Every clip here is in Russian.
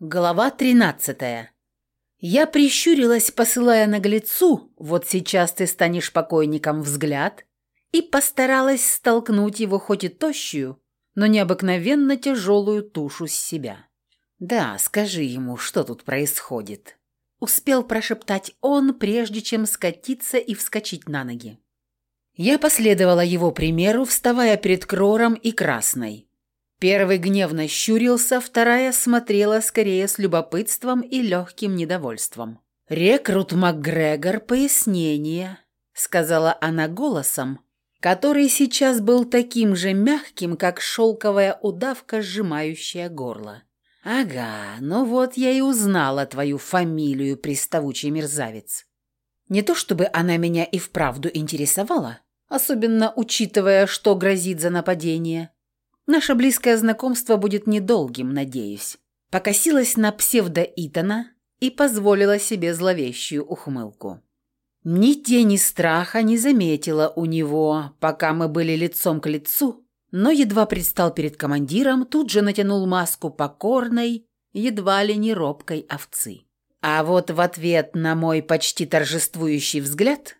Глава 13. Я прищурилась, посылая наглецу, вот сейчас ты станешь покойником взгляд, и постаралась столкнуть его хоть и тощую, но необыкновенно тяжелую тушу с себя. «Да, скажи ему, что тут происходит», — успел прошептать он, прежде чем скатиться и вскочить на ноги. Я последовала его примеру, вставая перед Крором и Красной. Первый гневно щурился, вторая смотрела скорее с любопытством и легким недовольством. «Рекрут МакГрегор, пояснение», — сказала она голосом, который сейчас был таким же мягким, как шелковая удавка, сжимающая горло. «Ага, ну вот я и узнала твою фамилию, приставучий мерзавец. Не то чтобы она меня и вправду интересовала, особенно учитывая, что грозит за нападение». Наше близкое знакомство будет недолгим, надеюсь. Покосилась на псевдо Итана и позволила себе зловещую ухмылку. Ни тени страха не заметила у него, пока мы были лицом к лицу, но едва предстал перед командиром, тут же натянул маску покорной, едва ли не робкой овцы. А вот в ответ на мой почти торжествующий взгляд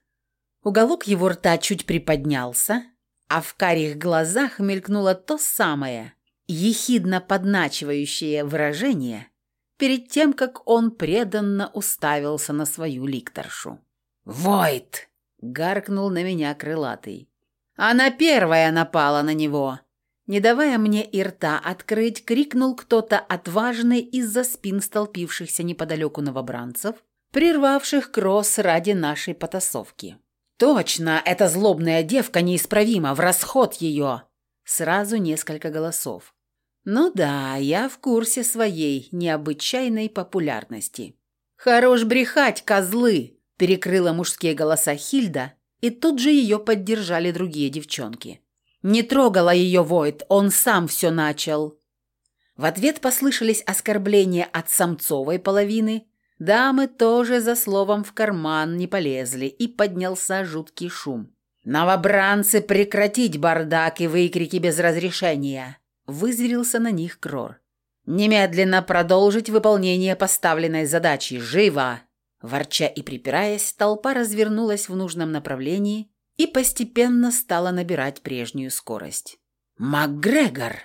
уголок его рта чуть приподнялся, а в карих глазах мелькнуло то самое, ехидно подначивающее выражение, перед тем, как он преданно уставился на свою ликторшу. «Войт!» — гаркнул на меня крылатый. Она первая напала на него. Не давая мне и рта открыть, крикнул кто-то отважный из-за спин столпившихся неподалеку новобранцев, прервавших кросс ради нашей потасовки. «Точно, эта злобная девка неисправима, в расход ее!» Сразу несколько голосов. «Ну да, я в курсе своей необычайной популярности». «Хорош брехать, козлы!» – перекрыла мужские голоса Хильда, и тут же ее поддержали другие девчонки. «Не трогала ее Войт, он сам все начал!» В ответ послышались оскорбления от самцовой половины – Дамы тоже за словом в карман не полезли, и поднялся жуткий шум. «Новобранцы, прекратить бардак и выкрики без разрешения!» Вызверился на них Крор. «Немедленно продолжить выполнение поставленной задачи! Живо!» Ворча и припираясь, толпа развернулась в нужном направлении и постепенно стала набирать прежнюю скорость. «МакГрегор!»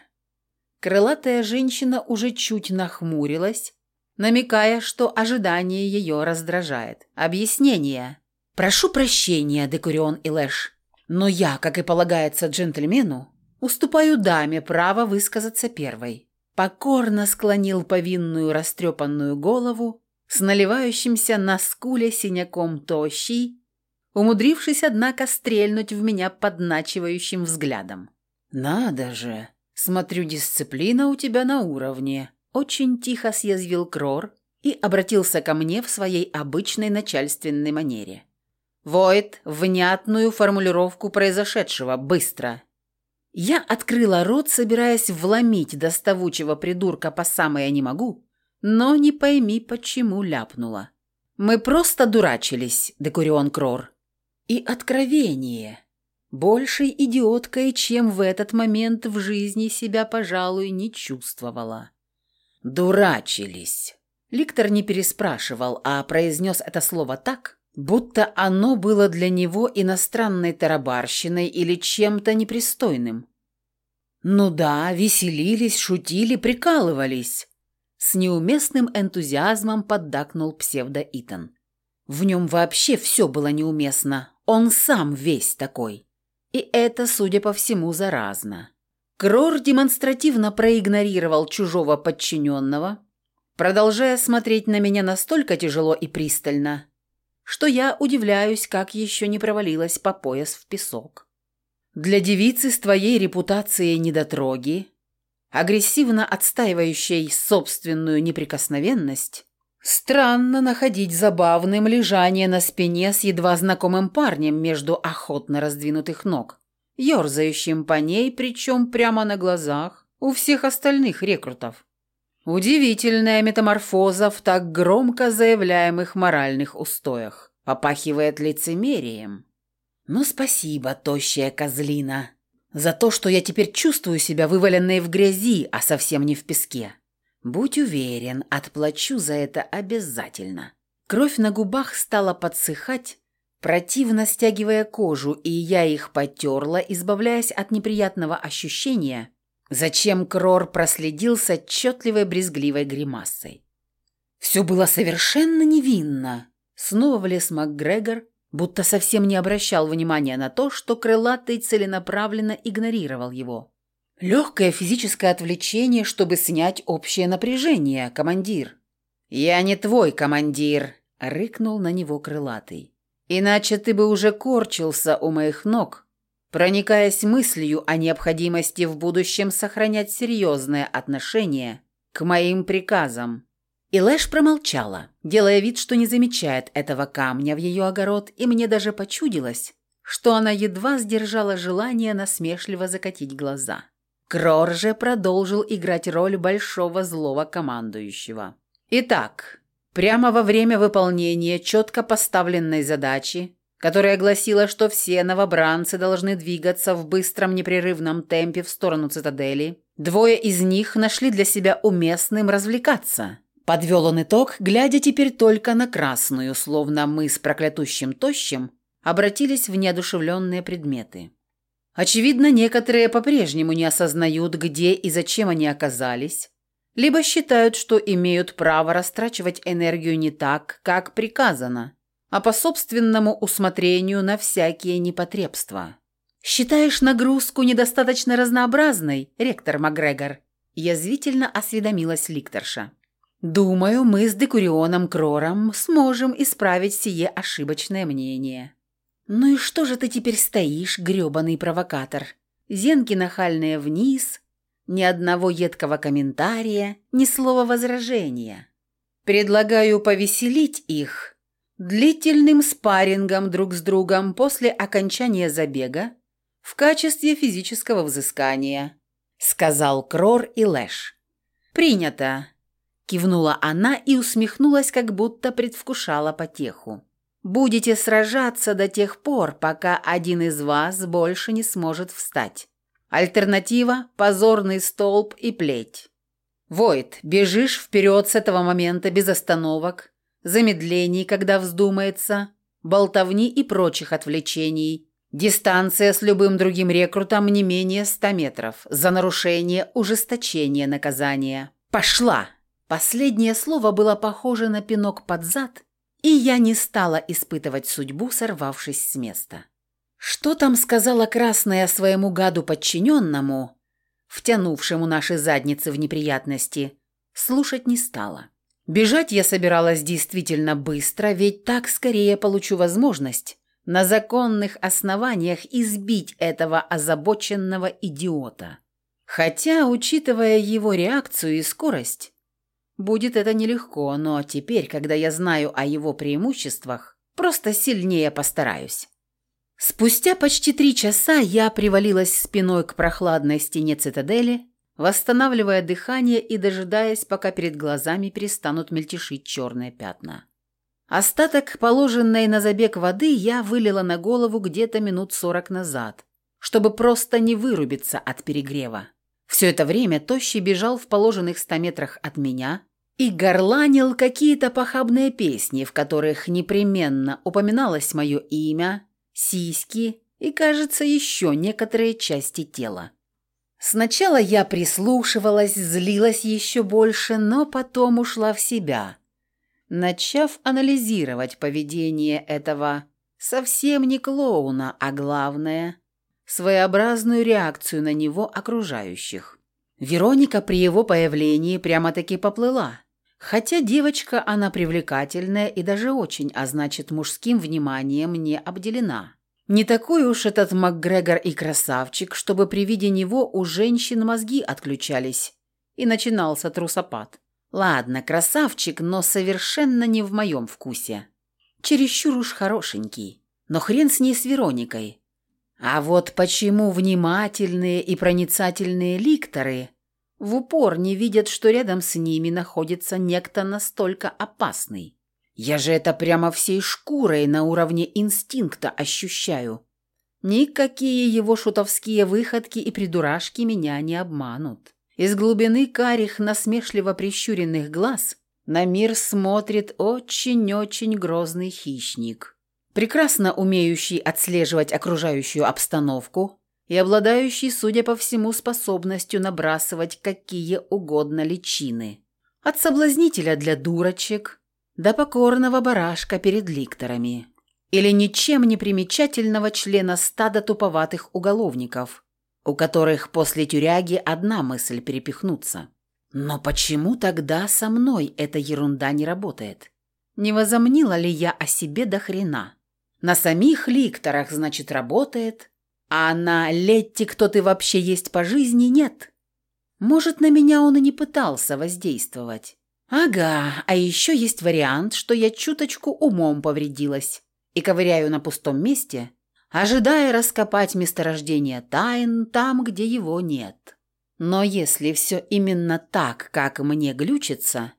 Крылатая женщина уже чуть нахмурилась, намекая, что ожидание ее раздражает. Объяснение. «Прошу прощения, Декурион и Лэш, но я, как и полагается джентльмену, уступаю даме право высказаться первой». Покорно склонил повинную растрепанную голову с наливающимся на скуле синяком тощий, умудрившись, однако, стрельнуть в меня подначивающим взглядом. «Надо же! Смотрю, дисциплина у тебя на уровне», очень тихо съязвил Крор и обратился ко мне в своей обычной начальственной манере. «Войт, внятную формулировку произошедшего, быстро!» Я открыла рот, собираясь вломить доставучего придурка по самое не могу, но не пойми, почему ляпнула. «Мы просто дурачились, Декурион Крор». И откровение. Большей идиоткой, чем в этот момент в жизни себя, пожалуй, не чувствовала. «Дурачились». Ликтор не переспрашивал, а произнес это слово так, будто оно было для него иностранной тарабарщиной или чем-то непристойным. «Ну да, веселились, шутили, прикалывались». С неуместным энтузиазмом поддакнул псевдо-Итан. В нем вообще все было неуместно, он сам весь такой. И это, судя по всему, заразно. Крор демонстративно проигнорировал чужого подчиненного, продолжая смотреть на меня настолько тяжело и пристально, что я удивляюсь, как еще не провалилась по пояс в песок. Для девицы с твоей репутацией недотроги, агрессивно отстаивающей собственную неприкосновенность, странно находить забавным лежание на спине с едва знакомым парнем между охотно раздвинутых ног ерзающим по ней, причем прямо на глазах у всех остальных рекрутов. Удивительная метаморфоза в так громко заявляемых моральных устоях. Попахивает лицемерием. Ну, спасибо, тощая козлина, за то, что я теперь чувствую себя вываленной в грязи, а совсем не в песке. Будь уверен, отплачу за это обязательно. Кровь на губах стала подсыхать, противно стягивая кожу, и я их потерла, избавляясь от неприятного ощущения, зачем Крор проследил с отчетливой брезгливой гримасой. Все было совершенно невинно. Снова влез МакГрегор, будто совсем не обращал внимания на то, что крылатый целенаправленно игнорировал его. «Легкое физическое отвлечение, чтобы снять общее напряжение, командир». «Я не твой командир», — рыкнул на него крылатый. «Иначе ты бы уже корчился у моих ног, проникаясь мыслью о необходимости в будущем сохранять серьезное отношение к моим приказам». И Лэш промолчала, делая вид, что не замечает этого камня в ее огород, и мне даже почудилось, что она едва сдержала желание насмешливо закатить глаза. Крор же продолжил играть роль большого злого командующего. Итак, прямо во время выполнения четко поставленной задачи, которая гласила, что все новобранцы должны двигаться в быстром непрерывном темпе в сторону цитадели, двое из них нашли для себя уместным развлекаться – Подвел он итог, глядя теперь только на красную, словно мы с проклятущим тощим обратились в неодушевленные предметы. Очевидно, некоторые по-прежнему не осознают, где и зачем они оказались, либо считают, что имеют право растрачивать энергию не так, как приказано, а по собственному усмотрению на всякие непотребства. «Считаешь нагрузку недостаточно разнообразной, ректор Макгрегор?» – язвительно осведомилась ликторша. Думаю, мы с Декурионом Крором сможем исправить сие ошибочное мнение. Ну и что же ты теперь стоишь, грёбаный провокатор? Зенки нахальные вниз, ни одного едкого комментария, ни слова возражения. Предлагаю повеселить их длительным спаррингом друг с другом после окончания забега в качестве физического взыскания, сказал Крор и Лэш. Принято. Кивнула она и усмехнулась, как будто предвкушала потеху. «Будете сражаться до тех пор, пока один из вас больше не сможет встать. Альтернатива – позорный столб и плеть. Войт, бежишь вперед с этого момента без остановок, замедлений, когда вздумается, болтовни и прочих отвлечений. Дистанция с любым другим рекрутом не менее 100 метров. За нарушение – ужесточение наказания. Пошла!» Последнее слово было похоже на пинок под зад, и я не стала испытывать судьбу, сорвавшись с места. Что там сказала Красная своему гаду подчиненному, втянувшему наши задницы в неприятности, слушать не стала. Бежать я собиралась действительно быстро, ведь так скорее получу возможность на законных основаниях избить этого озабоченного идиота. Хотя, учитывая его реакцию и скорость, Будет это нелегко, но теперь, когда я знаю о его преимуществах, просто сильнее постараюсь. Спустя почти три часа я привалилась спиной к прохладной стене цитадели, восстанавливая дыхание и дожидаясь, пока перед глазами перестанут мельтешить черные пятна. Остаток положенной на забег воды я вылила на голову где-то минут сорок назад, чтобы просто не вырубиться от перегрева. Все это время Тощий бежал в положенных ста метрах от меня и горланил какие-то похабные песни, в которых непременно упоминалось мое имя, сиськи и, кажется, еще некоторые части тела. Сначала я прислушивалась, злилась еще больше, но потом ушла в себя, начав анализировать поведение этого совсем не клоуна, а главное – своеобразную реакцию на него окружающих. Вероника при его появлении прямо-таки поплыла. Хотя девочка она привлекательная и даже очень, а значит мужским вниманием не обделена. Не такой уж этот МакГрегор и красавчик, чтобы при виде него у женщин мозги отключались. И начинался трусопад. Ладно, красавчик, но совершенно не в моем вкусе. Чересчур уж хорошенький. Но хрен с ней с Вероникой. А вот почему внимательные и проницательные ликторы в упор не видят, что рядом с ними находится некто настолько опасный? Я же это прямо всей шкурой на уровне инстинкта ощущаю. Никакие его шутовские выходки и придурашки меня не обманут. Из глубины карих, насмешливо прищуренных глаз на мир смотрит очень-очень грозный хищник, прекрасно умеющий отслеживать окружающую обстановку и обладающий, судя по всему, способностью набрасывать какие угодно личины. От соблазнителя для дурочек до покорного барашка перед ликторами. Или ничем не примечательного члена стада туповатых уголовников, у которых после тюряги одна мысль перепихнуться. Но почему тогда со мной эта ерунда не работает? Не возомнила ли я о себе до хрена? На самих ликторах, значит, работает, а на Летти кто ты вообще есть по жизни нет. Может, на меня он и не пытался воздействовать. Ага, а еще есть вариант, что я чуточку умом повредилась и ковыряю на пустом месте, ожидая раскопать месторождение тайн там, где его нет. Но если все именно так, как мне глючится,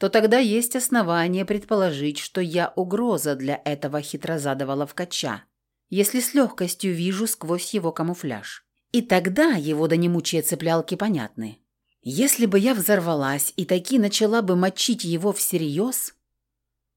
то тогда есть основания предположить, что я угроза для этого хитрозадого ловкача, если с легкостью вижу сквозь его камуфляж. И тогда его до немучие цеплялки понятны. Если бы я взорвалась и таки начала бы мочить его всерьез,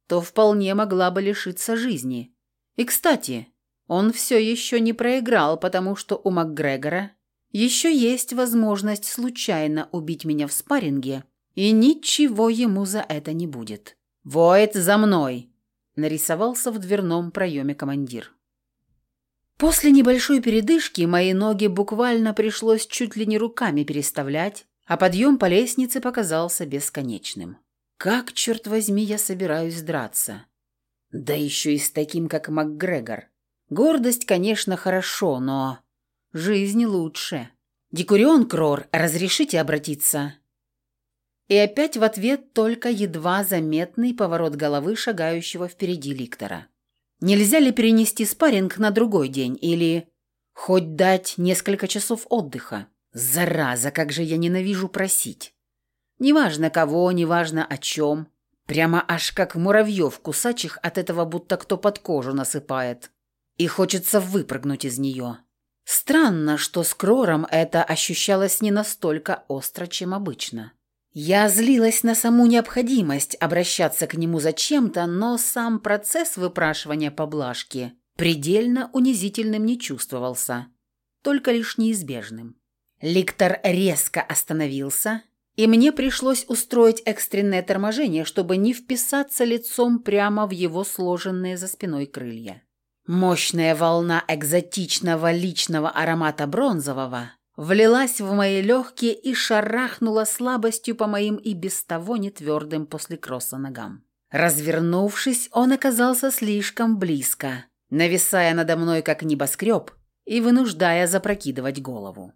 то вполне могла бы лишиться жизни. И, кстати, он все еще не проиграл, потому что у МакГрегора еще есть возможность случайно убить меня в спарринге, и ничего ему за это не будет. «Воет за мной!» – нарисовался в дверном проеме командир. После небольшой передышки мои ноги буквально пришлось чуть ли не руками переставлять, а подъем по лестнице показался бесконечным. Как, черт возьми, я собираюсь драться? Да еще и с таким, как МакГрегор. Гордость, конечно, хорошо, но жизнь лучше. Декурион Крор, разрешите обратиться? И опять в ответ только едва заметный поворот головы шагающего впереди ликтора. Нельзя ли перенести спарринг на другой день или хоть дать несколько часов отдыха? Зараза, как же я ненавижу просить. Неважно кого, неважно о чем. Прямо аж как муравьев кусачих от этого будто кто под кожу насыпает. И хочется выпрыгнуть из нее. Странно, что с Крором это ощущалось не настолько остро, чем обычно. Я злилась на саму необходимость обращаться к нему за чем-то, но сам процесс выпрашивания поблажки предельно унизительным не чувствовался, только лишь неизбежным. Ликтор резко остановился, и мне пришлось устроить экстренное торможение, чтобы не вписаться лицом прямо в его сложенные за спиной крылья. Мощная волна экзотичного личного аромата бронзового влилась в мои легкие и шарахнула слабостью по моим и без того нетвердым после кросса ногам. Развернувшись, он оказался слишком близко, нависая надо мной как небоскреб и вынуждая запрокидывать голову.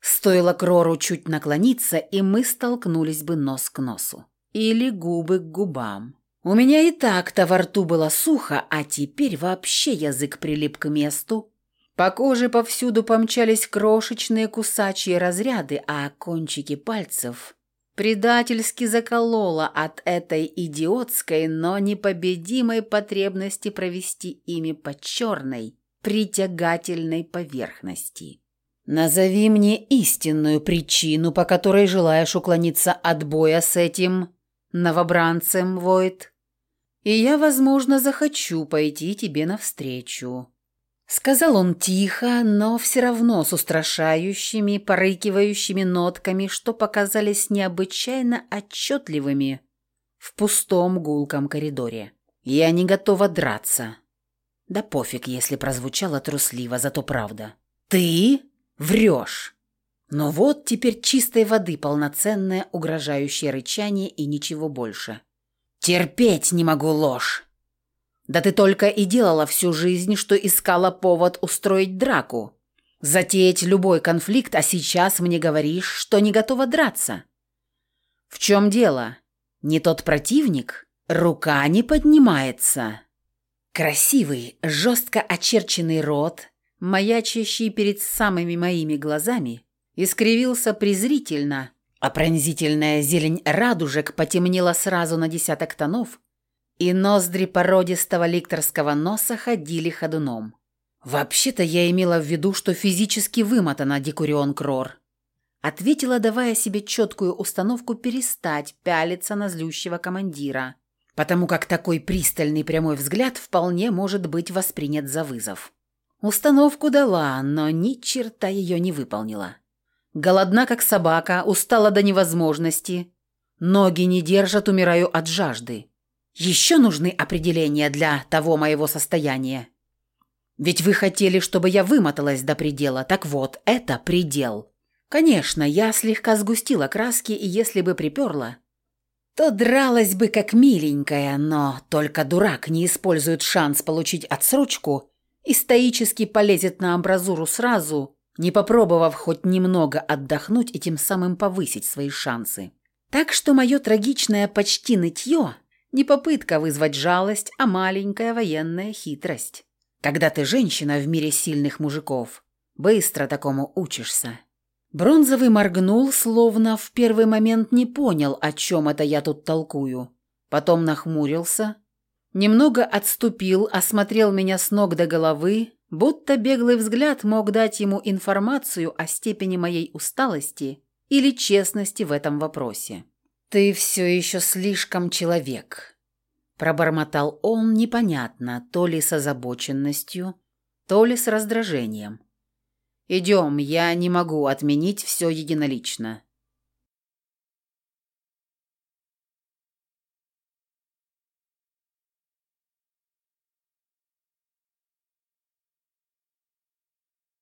Стоило Крору чуть наклониться, и мы столкнулись бы нос к носу. Или губы к губам. У меня и так-то во рту было сухо, а теперь вообще язык прилип к месту. По коже повсюду помчались крошечные кусачие разряды, а кончики пальцев предательски закололо от этой идиотской, но непобедимой потребности провести ими по черной, притягательной поверхности. Назови мне истинную причину, по которой желаешь уклониться от боя с этим новобранцем, Войт, и я, возможно, захочу пойти тебе навстречу». Сказал он тихо, но все равно с устрашающими, порыкивающими нотками, что показались необычайно отчетливыми в пустом гулком коридоре. «Я не готова драться». Да пофиг, если прозвучало трусливо, зато правда. «Ты?» Врешь. Но вот теперь чистой воды полноценное угрожающее рычание и ничего больше. Терпеть не могу ложь. Да ты только и делала всю жизнь, что искала повод устроить драку. Затеять любой конфликт, а сейчас мне говоришь, что не готова драться. В чем дело? Не тот противник? Рука не поднимается. Красивый, жестко очерченный рот, маячащий перед самыми моими глазами, искривился презрительно, а пронзительная зелень радужек потемнела сразу на десяток тонов, и ноздри породистого ликторского носа ходили ходуном. Вообще-то я имела в виду, что физически вымотана Декурион Крор. ответила, давая себе четкую установку перестать пялиться на злющего командира, потому как такой пристальный прямой взгляд вполне может быть воспринят за вызов. Установку дала, но ни черта ее не выполнила. Голодна, как собака, устала до невозможности. Ноги не держат, умираю от жажды. Еще нужны определения для того моего состояния. Ведь вы хотели, чтобы я вымоталась до предела. Так вот, это предел. Конечно, я слегка сгустила краски, и если бы приперла, то дралась бы как миленькая, но только дурак не использует шанс получить отсрочку и стоически полезет на амбразуру сразу, не попробовав хоть немного отдохнуть и тем самым повысить свои шансы. Так что мое трагичное почти нытье – не попытка вызвать жалость, а маленькая военная хитрость. Когда ты женщина в мире сильных мужиков, быстро такому учишься. Бронзовый моргнул, словно в первый момент не понял, о чем это я тут толкую. Потом нахмурился, немного отступил, осмотрел меня с ног до головы, будто беглый взгляд мог дать ему информацию о степени моей усталости или честности в этом вопросе. «Ты все еще слишком человек», Пробормотал он непонятно, то ли с озабоченностью, то ли с раздражением. «Идем, я не могу отменить все единолично.